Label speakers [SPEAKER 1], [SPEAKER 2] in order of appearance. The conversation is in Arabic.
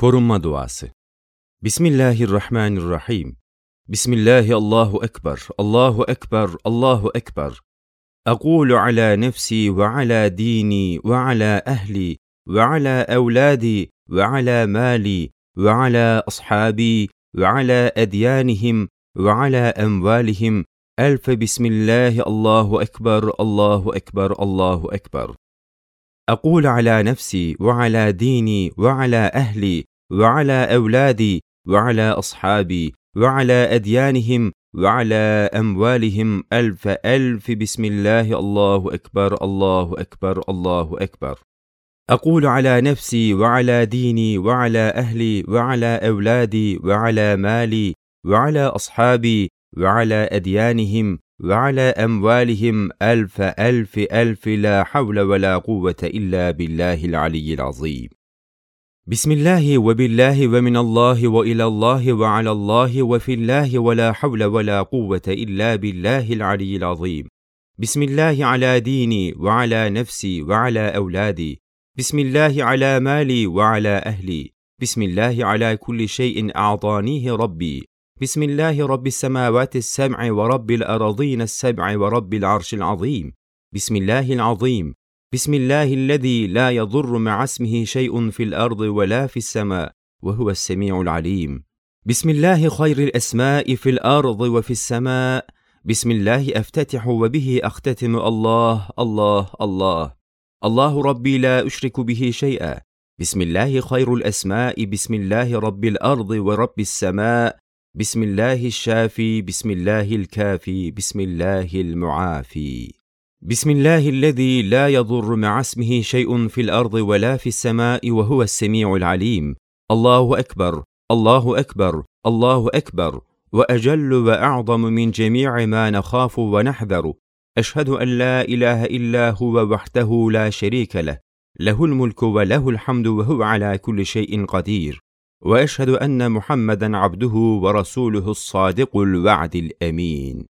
[SPEAKER 1] Korunma duası. Bismillahirrahmanirrahim. Bismillahi Allahu ekber. Allahu ekber. Allahu ekber. أقول على نفسي وعلى ديني وعلى أهلي وعلى أولادي وعلى مالي وعلى أصحابي وعلى أديانهم وعلى أموالهم ألف بسم الله الله أكبر الله أكبر الله أكبر أقول على نفسي وعلى ديني وعلى أهلي وعلى أولادي وعلى أصحابي وعلى أديانهم وعلى أموالهم. ألف ألف بسم الله. الله أكبر الله أكبر الله أكبر. أقول على نفسي وعلى ديني وعلى أهلي وعلى أولادي وعلى مالي وعلى أصحابي وعلى أديانهم وعلى أموالهم. ألف ألف ألف. لا حول ولا قوة إلا بالله العلي العظيم. بسم الله وبالله ومن الله وإلى الله وعلى الله وفي الله ولا حول ولا قوة إلا بالله العلي العظيم. بسم الله على ديني وعلى نفسي وعلى أولادي. بسم الله على مالي وعلى أهلي. بسم الله على كل شيء أعطانيه ربي. بسم الله رب السماوات السبع ورب الأرضين السبع ورب العرش العظيم. بسم الله العظيم. بسم الله الذي لا يضر مع اسمه شيء في الأرض ولا في السماء وهو السميع العليم. بسم الله خير الأسماء في الأرض وفي السماء. بسم الله أفتتح وبه أختتم الله الله الله. الله ربي لا أشرك به شيئا. بسم الله خير الأسماء بسم الله رب الأرض ورب السماء. بسم الله الشافي بسم الله الكافي بسم الله المعافي. بسم الله الذي لا يضر مع اسمه شيء في الأرض ولا في السماء وهو السميع العليم. الله أكبر الله أكبر الله أكبر. وأجل وأعظم من جميع ما نخاف ونحذر. أشهد أن لا إله إلا هو وحده لا شريك له. له الملك وله الحمد وهو على كل شيء قدير. وأشهد أن محمدا عبده ورسوله الصادق الوعد الأمين.